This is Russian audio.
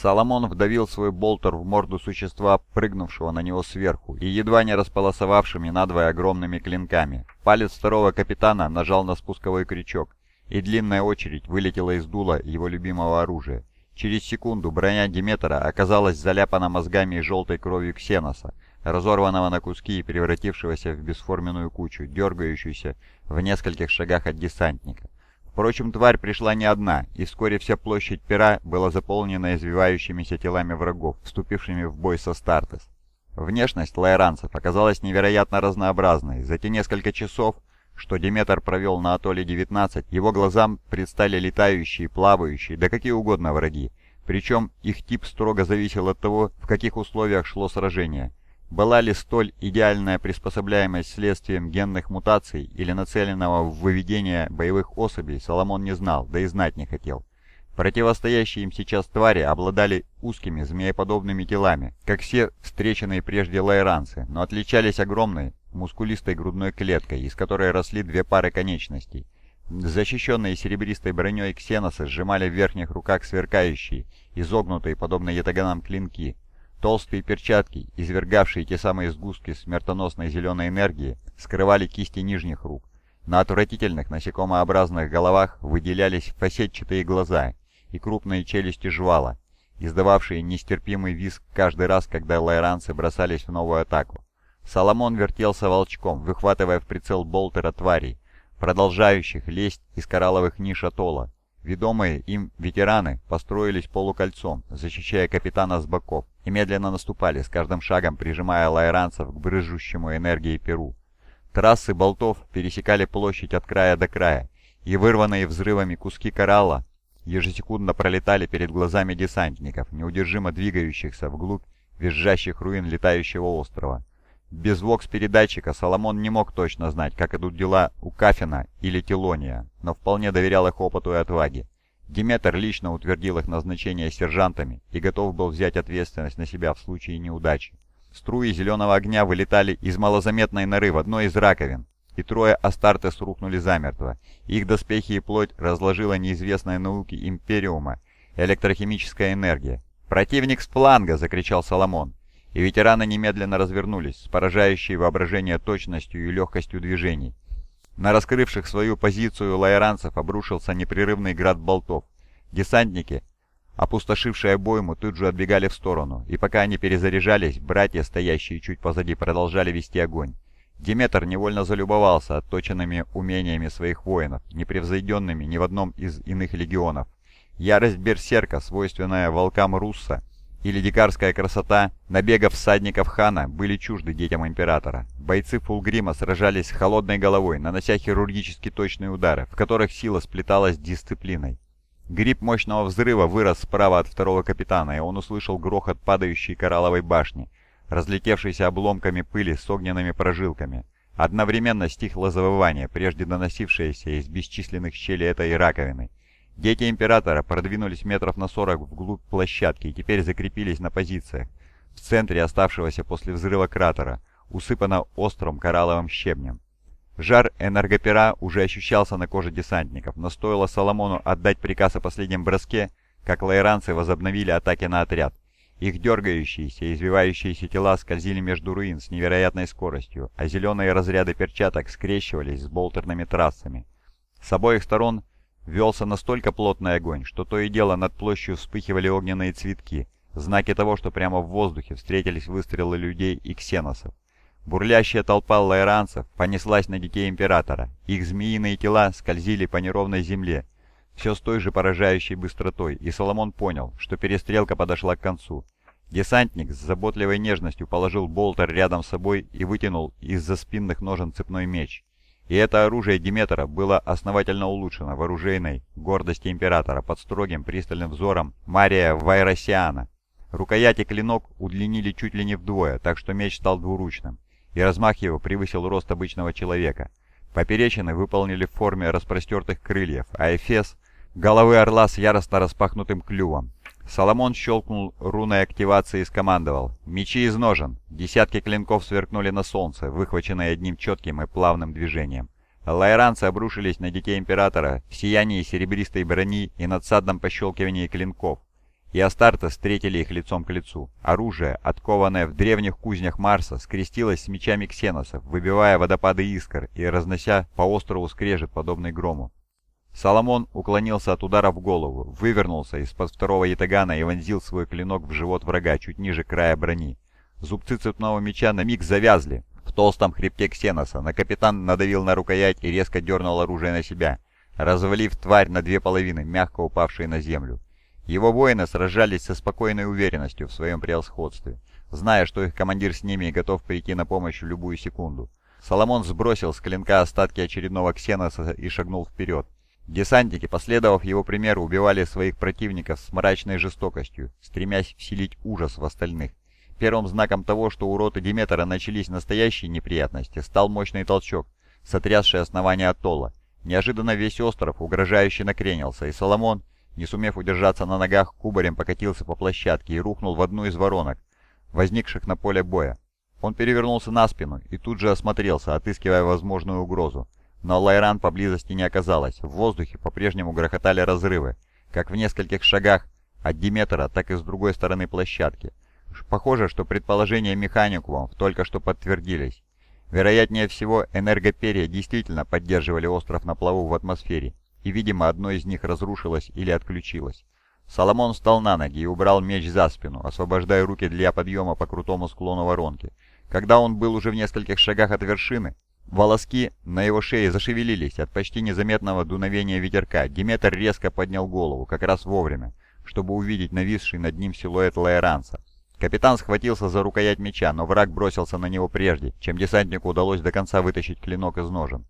Соломон вдавил свой болтер в морду существа, прыгнувшего на него сверху, и едва не располосовавшими надвое огромными клинками. Палец второго капитана нажал на спусковой крючок, и длинная очередь вылетела из дула его любимого оружия. Через секунду броня Диметра оказалась заляпана мозгами и желтой кровью Ксеноса, разорванного на куски и превратившегося в бесформенную кучу, дергающуюся в нескольких шагах от десантника. Впрочем, тварь пришла не одна, и вскоре вся площадь пера была заполнена извивающимися телами врагов, вступившими в бой со Стартес. Внешность лайранцев оказалась невероятно разнообразной. За те несколько часов, что Диметр провел на атолле 19, его глазам предстали летающие, плавающие, да какие угодно враги. Причем их тип строго зависел от того, в каких условиях шло сражение. Была ли столь идеальная приспособляемость следствием генных мутаций или нацеленного в выведение боевых особей, Соломон не знал, да и знать не хотел. Противостоящие им сейчас твари обладали узкими змееподобными телами, как все встреченные прежде лайранцы, но отличались огромной, мускулистой грудной клеткой, из которой росли две пары конечностей. Защищенные серебристой броней ксеносы сжимали в верхних руках сверкающие, изогнутые, подобно ятаганам, клинки, Толстые перчатки, извергавшие те самые сгустки смертоносной зеленой энергии, скрывали кисти нижних рук. На отвратительных насекомообразных головах выделялись фасетчатые глаза и крупные челюсти жвала, издававшие нестерпимый визг каждый раз, когда лайранцы бросались в новую атаку. Соломон вертелся волчком, выхватывая в прицел болтера тварей, продолжающих лезть из коралловых ниш атолла. Ведомые им ветераны построились полукольцом, защищая капитана с боков, и медленно наступали, с каждым шагом прижимая лайранцев к брыжущему энергии Перу. Трассы болтов пересекали площадь от края до края, и вырванные взрывами куски коралла ежесекундно пролетали перед глазами десантников, неудержимо двигающихся вглубь визжащих руин летающего острова. Без вокс-передатчика Соломон не мог точно знать, как идут дела у Кафина или Телония, но вполне доверял их опыту и отваге. Диметр лично утвердил их назначение сержантами и готов был взять ответственность на себя в случае неудачи. Струи зеленого огня вылетали из малозаметной норы в одной из раковин, и трое Астартес рухнули замертво. Их доспехи и плоть разложила неизвестная науке Империума электрохимическая энергия. «Противник с фланга!» — закричал Соломон и ветераны немедленно развернулись с поражающей воображение точностью и легкостью движений. На раскрывших свою позицию лайранцев обрушился непрерывный град болтов. Десантники, опустошившие обойму, тут же отбегали в сторону, и пока они перезаряжались, братья, стоящие чуть позади, продолжали вести огонь. Диметр невольно залюбовался отточенными умениями своих воинов, непревзойденными ни в одном из иных легионов. Ярость берсерка, свойственная волкам Русса, или дикарская красота набегов всадников хана были чужды детям императора. Бойцы Фулгрима сражались холодной головой, нанося хирургически точные удары, в которых сила сплеталась с дисциплиной. Гриб мощного взрыва вырос справа от второго капитана, и он услышал грохот падающей коралловой башни, разлетевшейся обломками пыли с огненными прожилками. Одновременно стихло завывание, прежде доносившееся из бесчисленных щелей этой раковины, Дети Императора продвинулись метров на сорок вглубь площадки и теперь закрепились на позициях, в центре оставшегося после взрыва кратера, усыпано острым коралловым щебнем. Жар энергопера уже ощущался на коже десантников, но стоило Соломону отдать приказ о последнем броске, как лайранцы возобновили атаки на отряд. Их дергающиеся и извивающиеся тела скользили между руин с невероятной скоростью, а зеленые разряды перчаток скрещивались с болтерными трассами. С обоих сторон велся настолько плотный огонь, что то и дело над площадью вспыхивали огненные цветки, знаки того, что прямо в воздухе встретились выстрелы людей и ксеносов. Бурлящая толпа лайранцев понеслась на детей Императора. Их змеиные тела скользили по неровной земле, все с той же поражающей быстротой, и Соломон понял, что перестрелка подошла к концу. Десантник с заботливой нежностью положил болтер рядом с собой и вытянул из-за спинных ножен цепной меч. И это оружие Диметра было основательно улучшено в оружейной гордости Императора под строгим пристальным взором Мария Вайросиана. Рукоять и клинок удлинили чуть ли не вдвое, так что меч стал двуручным, и размах его превысил рост обычного человека. Поперечины выполнили в форме распростертых крыльев, а эфес — головы орла с яростно распахнутым клювом. Соломон щелкнул руной активации и скомандовал. «Мечи из ножен!» Десятки клинков сверкнули на солнце, выхваченные одним четким и плавным движением. Лайранцы обрушились на детей Императора в сиянии серебристой брони и надсадном пощелкивании клинков. и Астарты встретили их лицом к лицу. Оружие, откованное в древних кузнях Марса, скрестилось с мечами ксеносов, выбивая водопады искр и разнося по острову скрежет, подобный грому. Соломон уклонился от удара в голову, вывернулся из-под второго ятагана и вонзил свой клинок в живот врага чуть ниже края брони. Зубцы цепного меча на миг завязли в толстом хребте Ксеноса, но капитан надавил на рукоять и резко дернул оружие на себя, развалив тварь на две половины, мягко упавшие на землю. Его воины сражались со спокойной уверенностью в своем превосходстве, зная, что их командир с ними и готов прийти на помощь в любую секунду. Соломон сбросил с клинка остатки очередного ксеноса и шагнул вперед. Десантники, последовав его примеру, убивали своих противников с мрачной жестокостью, стремясь вселить ужас в остальных. Первым знаком того, что у роты Диметра начались настоящие неприятности, стал мощный толчок, сотрясший основание атолла. Неожиданно весь остров угрожающе накренился, и Соломон, не сумев удержаться на ногах, кубарем покатился по площадке и рухнул в одну из воронок, возникших на поле боя. Он перевернулся на спину и тут же осмотрелся, отыскивая возможную угрозу. Но Лайран поблизости не оказалось, в воздухе по-прежнему грохотали разрывы, как в нескольких шагах от Диметра, так и с другой стороны площадки. Похоже, что предположения механикумов только что подтвердились. Вероятнее всего, энергоперия действительно поддерживали остров на плаву в атмосфере, и, видимо, одно из них разрушилось или отключилось. Соломон встал на ноги и убрал меч за спину, освобождая руки для подъема по крутому склону воронки. Когда он был уже в нескольких шагах от вершины, волоски на его шее зашевелились от почти незаметного дуновения ветерка. Диметр резко поднял голову, как раз вовремя, чтобы увидеть нависший над ним силуэт Лаэранца. Капитан схватился за рукоять меча, но враг бросился на него прежде, чем десантнику удалось до конца вытащить клинок из ножен.